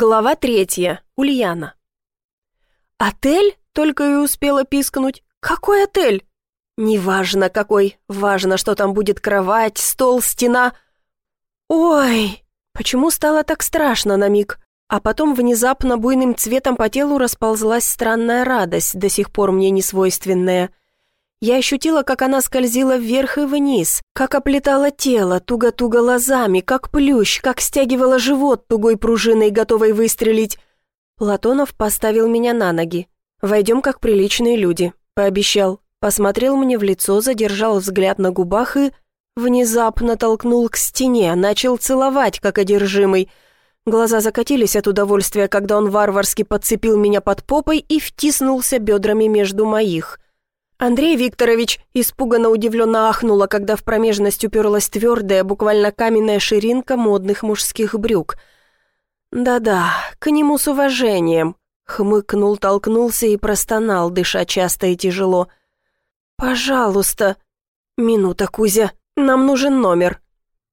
Глава третья. Ульяна. «Отель?» — только и успела пискнуть. «Какой отель?» «Неважно какой. Важно, что там будет кровать, стол, стена». «Ой!» Почему стало так страшно на миг? А потом внезапно буйным цветом по телу расползлась странная радость, до сих пор мне не свойственная. Я ощутила, как она скользила вверх и вниз, как оплетала тело туго-туго лозами, как плющ, как стягивала живот тугой пружиной, готовой выстрелить. Платонов поставил меня на ноги. «Войдем, как приличные люди», — пообещал. Посмотрел мне в лицо, задержал взгляд на губах и... Внезапно толкнул к стене, начал целовать, как одержимый. Глаза закатились от удовольствия, когда он варварски подцепил меня под попой и втиснулся бедрами между моих — Андрей Викторович испуганно удивленно ахнула, когда в промежность уперлась твердая, буквально каменная ширинка модных мужских брюк. «Да-да, к нему с уважением», — хмыкнул, толкнулся и простонал, дыша часто и тяжело. «Пожалуйста». «Минута, Кузя, нам нужен номер».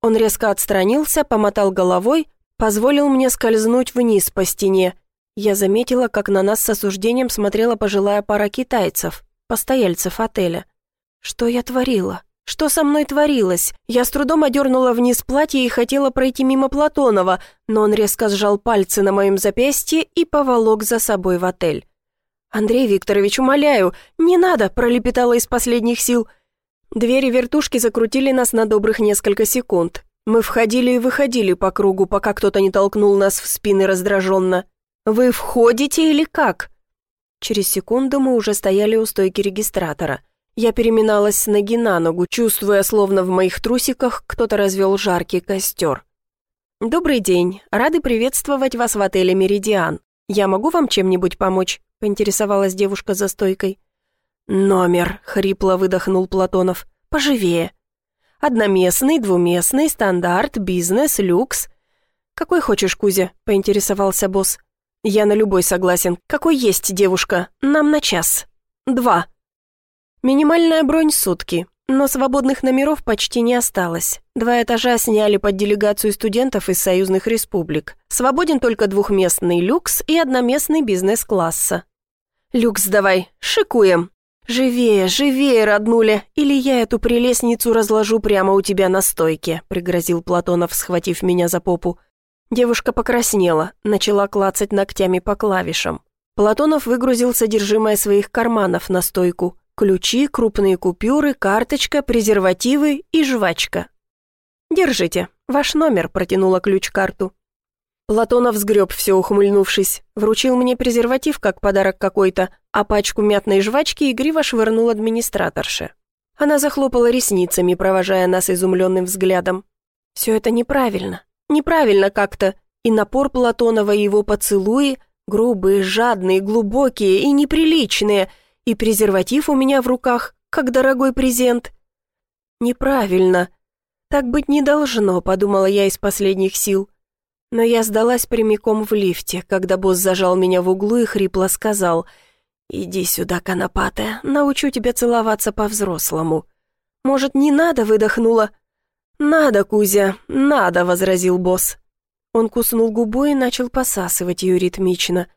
Он резко отстранился, помотал головой, позволил мне скользнуть вниз по стене. Я заметила, как на нас с осуждением смотрела пожилая пара китайцев постояльцев отеля. Что я творила? Что со мной творилось? Я с трудом одернула вниз платье и хотела пройти мимо Платонова, но он резко сжал пальцы на моем запястье и поволок за собой в отель. «Андрей Викторович, умоляю, не надо!» – пролепетала из последних сил. Двери вертушки закрутили нас на добрых несколько секунд. Мы входили и выходили по кругу, пока кто-то не толкнул нас в спины раздраженно. «Вы входите или как?» Через секунду мы уже стояли у стойки регистратора. Я переминалась с ноги на ногу, чувствуя, словно в моих трусиках кто-то развел жаркий костер. «Добрый день. Рады приветствовать вас в отеле «Меридиан». Я могу вам чем-нибудь помочь?» — поинтересовалась девушка за стойкой. «Номер», — хрипло выдохнул Платонов. «Поживее». «Одноместный, двуместный, стандарт, бизнес, люкс». «Какой хочешь, Кузя?» — поинтересовался босс. «Я на любой согласен. Какой есть девушка? Нам на час. Два». Минимальная бронь сутки, но свободных номеров почти не осталось. Два этажа сняли под делегацию студентов из союзных республик. Свободен только двухместный люкс и одноместный бизнес-класса. «Люкс давай, шикуем!» «Живее, живее, роднуля, или я эту прелестницу разложу прямо у тебя на стойке», пригрозил Платонов, схватив меня за попу. Девушка покраснела, начала клацать ногтями по клавишам. Платонов выгрузил содержимое своих карманов на стойку. Ключи, крупные купюры, карточка, презервативы и жвачка. «Держите, ваш номер», — протянула ключ-карту. Платонов сгреб все, ухмыльнувшись. Вручил мне презерватив, как подарок какой-то, а пачку мятной жвачки игриво швырнул администраторше. Она захлопала ресницами, провожая нас изумленным взглядом. «Все это неправильно. Неправильно как-то. И напор Платонова, его поцелуи, грубые, жадные, глубокие и неприличные, и презерватив у меня в руках, как дорогой презент. Неправильно. Так быть не должно, подумала я из последних сил. Но я сдалась прямиком в лифте, когда босс зажал меня в углу и хрипло сказал «Иди сюда, конопатая, научу тебя целоваться по-взрослому». «Может, не надо?» — выдохнула. «Надо, Кузя, надо», — возразил босс. Он куснул губу и начал посасывать ее ритмично.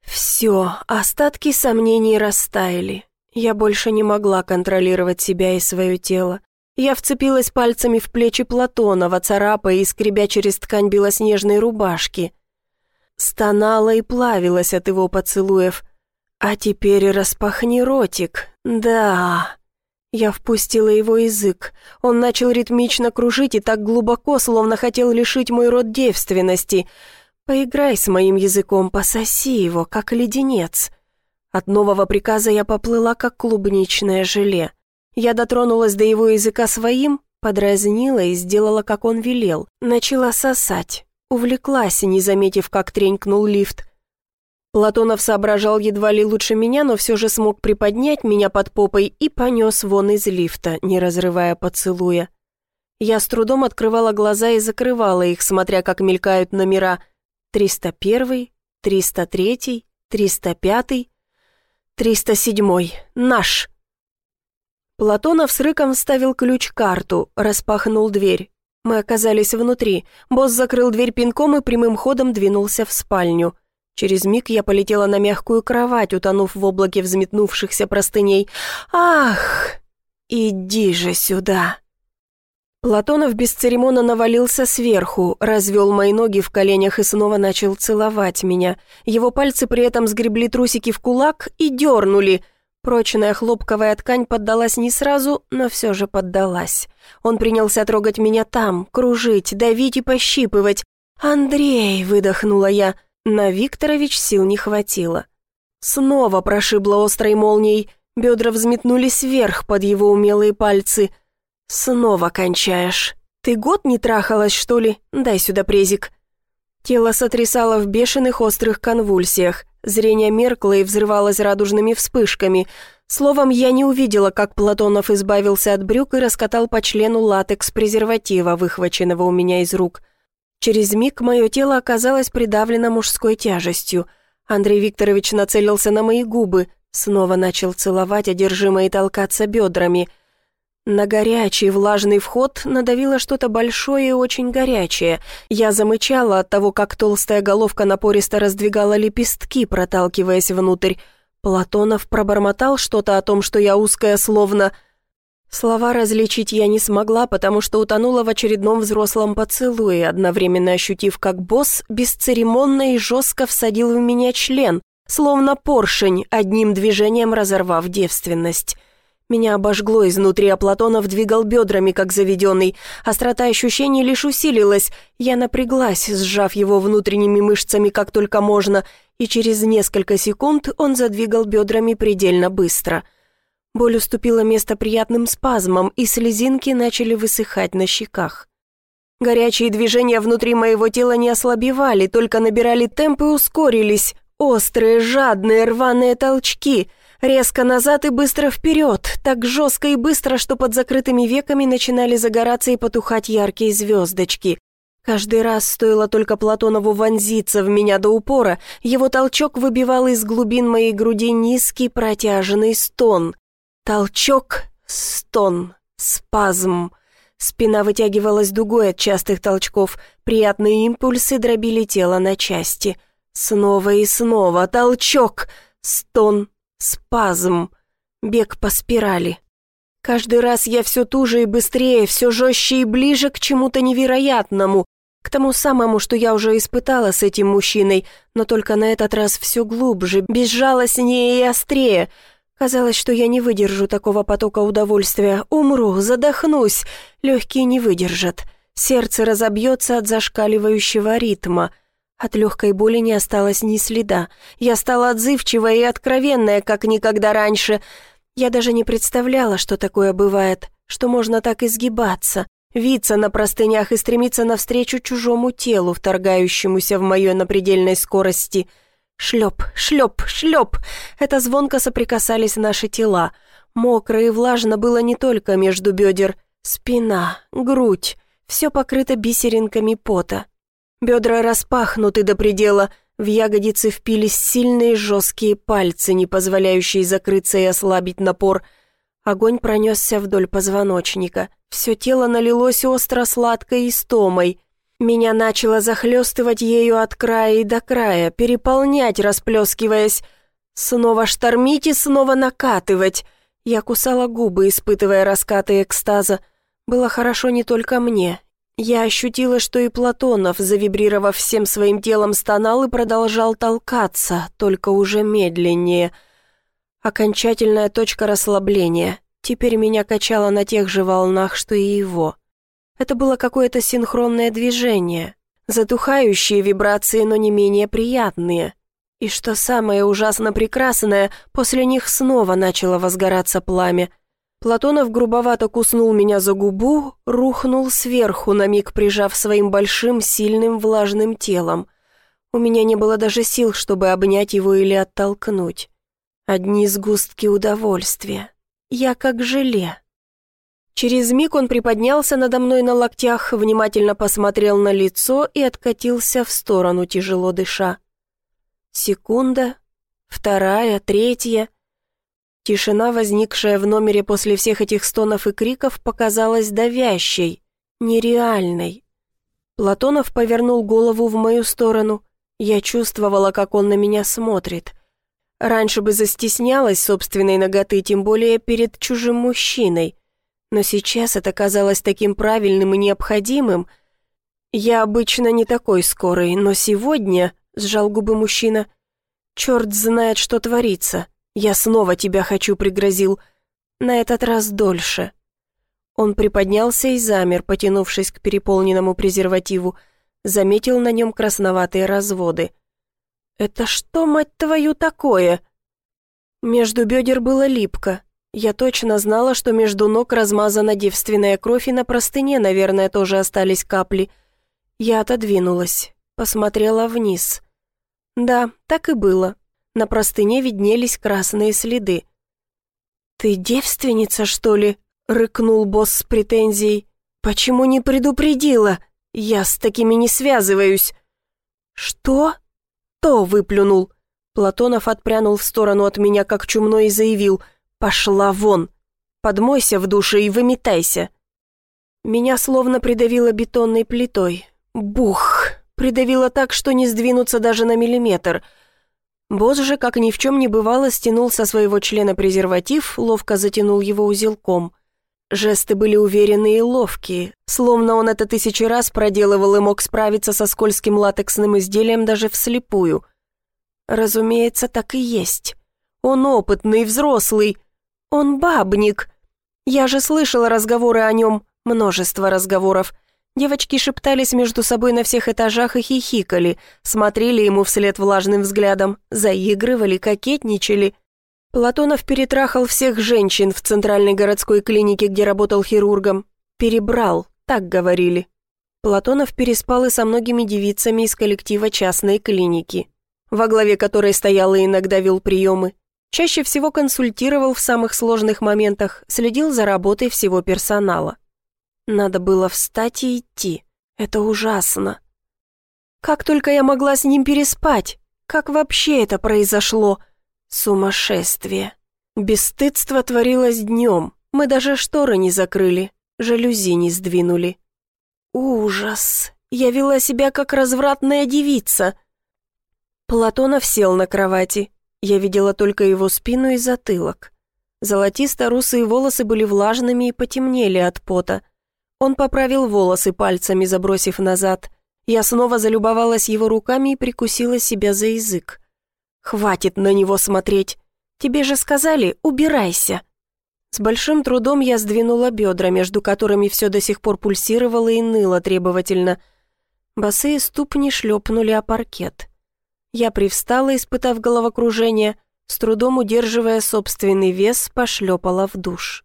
«Все, остатки сомнений растаяли. Я больше не могла контролировать себя и свое тело. Я вцепилась пальцами в плечи Платонова, царапая и скребя через ткань белоснежной рубашки. Стонала и плавилась от его поцелуев. «А теперь распахни ротик. Да...» Я впустила его язык. Он начал ритмично кружить и так глубоко, словно хотел лишить мой род девственности. «Поиграй с моим языком, пососи его, как леденец». От нового приказа я поплыла, как клубничное желе. Я дотронулась до его языка своим, подразнила и сделала, как он велел. Начала сосать. Увлеклась, не заметив, как тренькнул лифт. Платонов соображал едва ли лучше меня, но все же смог приподнять меня под попой и понес вон из лифта, не разрывая поцелуя. Я с трудом открывала глаза и закрывала их, смотря как мелькают номера 301, 303, 305, 307. Наш. Платонов с рыком вставил ключ-карту, распахнул дверь. Мы оказались внутри. Босс закрыл дверь пинком и прямым ходом двинулся в спальню. Через миг я полетела на мягкую кровать, утонув в облаке взметнувшихся простыней. «Ах! Иди же сюда!» Платонов без церемона навалился сверху, развел мои ноги в коленях и снова начал целовать меня. Его пальцы при этом сгребли трусики в кулак и дернули. Прочная хлопковая ткань поддалась не сразу, но все же поддалась. Он принялся трогать меня там, кружить, давить и пощипывать. «Андрей!» — выдохнула я. На Викторович сил не хватило. Снова прошибло острой молнией. Бедра взметнулись вверх под его умелые пальцы. «Снова кончаешь. Ты год не трахалась, что ли? Дай сюда презик». Тело сотрясало в бешеных острых конвульсиях. Зрение меркло и взрывалось радужными вспышками. Словом, я не увидела, как Платонов избавился от брюк и раскатал по члену латекс презерватива, выхваченного у меня из рук. Через миг мое тело оказалось придавлено мужской тяжестью. Андрей Викторович нацелился на мои губы, снова начал целовать, одержимо и толкаться бедрами. На горячий влажный вход надавило что-то большое и очень горячее. Я замычала от того, как толстая головка напористо раздвигала лепестки, проталкиваясь внутрь. Платонов пробормотал что-то о том, что я узкая словно... Слова различить я не смогла, потому что утонула в очередном взрослом поцелуе, одновременно ощутив, как босс бесцеремонно и жестко всадил в меня член, словно поршень, одним движением разорвав девственность. Меня обожгло изнутри, а Платонов двигал бедрами, как заведенный. Острота ощущений лишь усилилась. Я напряглась, сжав его внутренними мышцами как только можно, и через несколько секунд он задвигал бедрами предельно быстро — Боль уступила место приятным спазмам, и слезинки начали высыхать на щеках. Горячие движения внутри моего тела не ослабевали, только набирали темп и ускорились. Острые, жадные, рваные толчки. Резко назад и быстро вперед, так жестко и быстро, что под закрытыми веками начинали загораться и потухать яркие звездочки. Каждый раз стоило только Платонову вонзиться в меня до упора, его толчок выбивал из глубин моей груди низкий протяженный стон. Толчок, стон, спазм. Спина вытягивалась дугой от частых толчков, приятные импульсы дробили тело на части. Снова и снова толчок, стон, спазм. Бег по спирали. Каждый раз я все туже и быстрее, все жестче и ближе к чему-то невероятному, к тому самому, что я уже испытала с этим мужчиной, но только на этот раз все глубже, безжалостнее и острее — Казалось, что я не выдержу такого потока удовольствия. Умру, задохнусь. Легкие не выдержат. Сердце разобьется от зашкаливающего ритма. От легкой боли не осталось ни следа. Я стала отзывчивая и откровенная, как никогда раньше. Я даже не представляла, что такое бывает, что можно так изгибаться, виться на простынях и стремиться навстречу чужому телу, вторгающемуся в мое на предельной скорости – Шлеп, шлеп, шлеп. Это звонко соприкасались наши тела. Мокро и влажно было не только между бедер. Спина, грудь. Все покрыто бисеринками пота. Бедра распахнуты до предела. В ягодицы впились сильные жесткие пальцы, не позволяющие закрыться и ослабить напор. Огонь пронесся вдоль позвоночника. Все тело налилось остро-сладкой истомой. Меня начало захлестывать ею от края и до края, переполнять, расплескиваясь. Снова штормить и снова накатывать. Я кусала губы, испытывая раскаты экстаза. Было хорошо не только мне. Я ощутила, что и Платонов, завибрировав всем своим телом, стонал и продолжал толкаться, только уже медленнее. Окончательная точка расслабления. Теперь меня качало на тех же волнах, что и его. Это было какое-то синхронное движение, затухающие вибрации, но не менее приятные. И что самое ужасно прекрасное, после них снова начало возгораться пламя. Платонов грубовато куснул меня за губу, рухнул сверху, на миг прижав своим большим, сильным, влажным телом. У меня не было даже сил, чтобы обнять его или оттолкнуть. Одни сгустки удовольствия. Я как желе. Через миг он приподнялся надо мной на локтях, внимательно посмотрел на лицо и откатился в сторону, тяжело дыша. Секунда, вторая, третья. Тишина, возникшая в номере после всех этих стонов и криков, показалась давящей, нереальной. Платонов повернул голову в мою сторону. Я чувствовала, как он на меня смотрит. Раньше бы застеснялась собственной ноготы, тем более перед чужим мужчиной. Но сейчас это казалось таким правильным и необходимым. Я обычно не такой скорый, но сегодня, — сжал губы мужчина, — черт знает, что творится. Я снова тебя хочу, — пригрозил. На этот раз дольше. Он приподнялся и замер, потянувшись к переполненному презервативу. Заметил на нем красноватые разводы. «Это что, мать твою, такое?» Между бедер было липко. Я точно знала, что между ног размазана девственная кровь, и на простыне, наверное, тоже остались капли. Я отодвинулась, посмотрела вниз. Да, так и было. На простыне виднелись красные следы. «Ты девственница, что ли?» — рыкнул босс с претензией. «Почему не предупредила? Я с такими не связываюсь». «Что?» «То!» — выплюнул. Платонов отпрянул в сторону от меня, как чумной, и заявил «Пошла вон! Подмойся в душе и выметайся!» Меня словно придавило бетонной плитой. Бух! Придавило так, что не сдвинуться даже на миллиметр. Босс же, как ни в чем не бывало, стянул со своего члена презерватив, ловко затянул его узелком. Жесты были уверенные и ловкие, словно он это тысячи раз проделывал и мог справиться со скользким латексным изделием даже вслепую. Разумеется, так и есть. Он опытный, взрослый. Он бабник. Я же слышала разговоры о нем, множество разговоров. Девочки шептались между собой на всех этажах и хихикали, смотрели ему вслед влажным взглядом, заигрывали, кокетничали. Платонов перетрахал всех женщин в центральной городской клинике, где работал хирургом. Перебрал, так говорили. Платонов переспал и со многими девицами из коллектива частной клиники, во главе которой стоял и иногда вел приемы. Чаще всего консультировал в самых сложных моментах, следил за работой всего персонала. Надо было встать и идти. Это ужасно. Как только я могла с ним переспать? Как вообще это произошло? Сумасшествие. Бесстыдство творилось днем. Мы даже шторы не закрыли, жалюзи не сдвинули. Ужас. Я вела себя как развратная девица. Платонов сел на кровати. Я видела только его спину и затылок. Золотисто-русые волосы были влажными и потемнели от пота. Он поправил волосы пальцами, забросив назад. Я снова залюбовалась его руками и прикусила себя за язык. «Хватит на него смотреть. Тебе же сказали, убирайся». С большим трудом я сдвинула бедра, между которыми все до сих пор пульсировало и ныло требовательно. Босые ступни шлепнули о паркет. Я привстала, испытав головокружение, с трудом удерживая собственный вес, пошлепала в душ.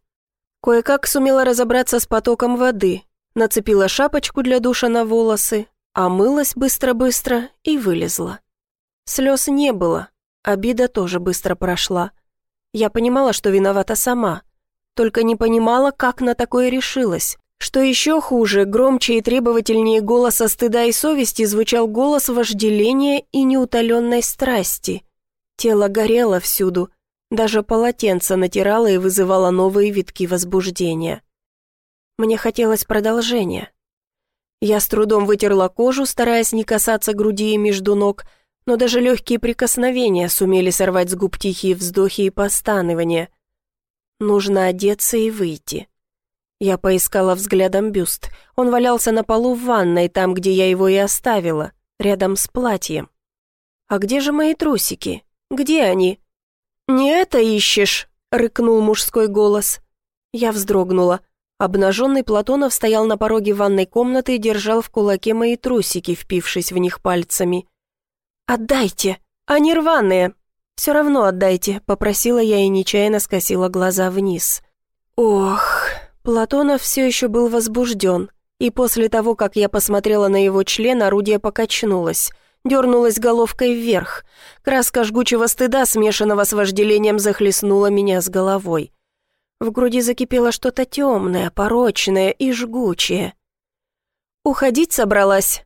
Кое-как сумела разобраться с потоком воды, нацепила шапочку для душа на волосы, омылась быстро-быстро и вылезла. Слез не было, обида тоже быстро прошла. Я понимала, что виновата сама, только не понимала, как на такое решилась. Что еще хуже, громче и требовательнее голоса стыда и совести звучал голос вожделения и неутоленной страсти. Тело горело всюду, даже полотенце натирало и вызывало новые витки возбуждения. Мне хотелось продолжения. Я с трудом вытерла кожу, стараясь не касаться груди и между ног, но даже легкие прикосновения сумели сорвать с губ тихие вздохи и постанывания. Нужно одеться и выйти. Я поискала взглядом бюст. Он валялся на полу в ванной, там, где я его и оставила, рядом с платьем. «А где же мои трусики? Где они?» «Не это ищешь?» — рыкнул мужской голос. Я вздрогнула. Обнаженный Платонов стоял на пороге ванной комнаты и держал в кулаке мои трусики, впившись в них пальцами. «Отдайте! Они рваные!» «Все равно отдайте», — попросила я и нечаянно скосила глаза вниз. «Ох...» Платонов все еще был возбужден, и после того, как я посмотрела на его член, орудие покачнулось, дернулось головкой вверх. Краска жгучего стыда, смешанного с вожделением, захлестнула меня с головой. В груди закипело что-то темное, порочное и жгучее. «Уходить собралась?»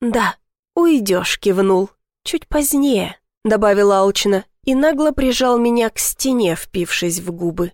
«Да, уйдешь», — кивнул. «Чуть позднее», — добавила алчно, и нагло прижал меня к стене, впившись в губы.